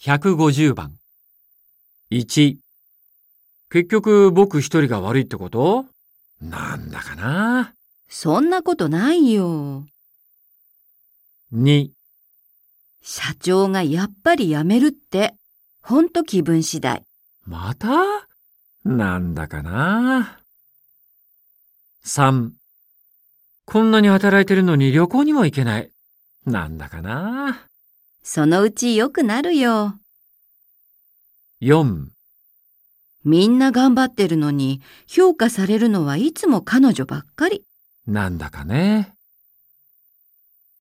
150番。1。結局僕一人が悪いってこと？なんだかな？そんなことないよ。2。社長がやっぱり辞めるって。ほんと気分次第。また？なんだかな？3。こんなに働いてるのに旅行にも行けない。なんだかな？そのうち良くなるよ。4。みんな頑張ってるのに評価されるのはいつも彼女ばっかり。なんだかね。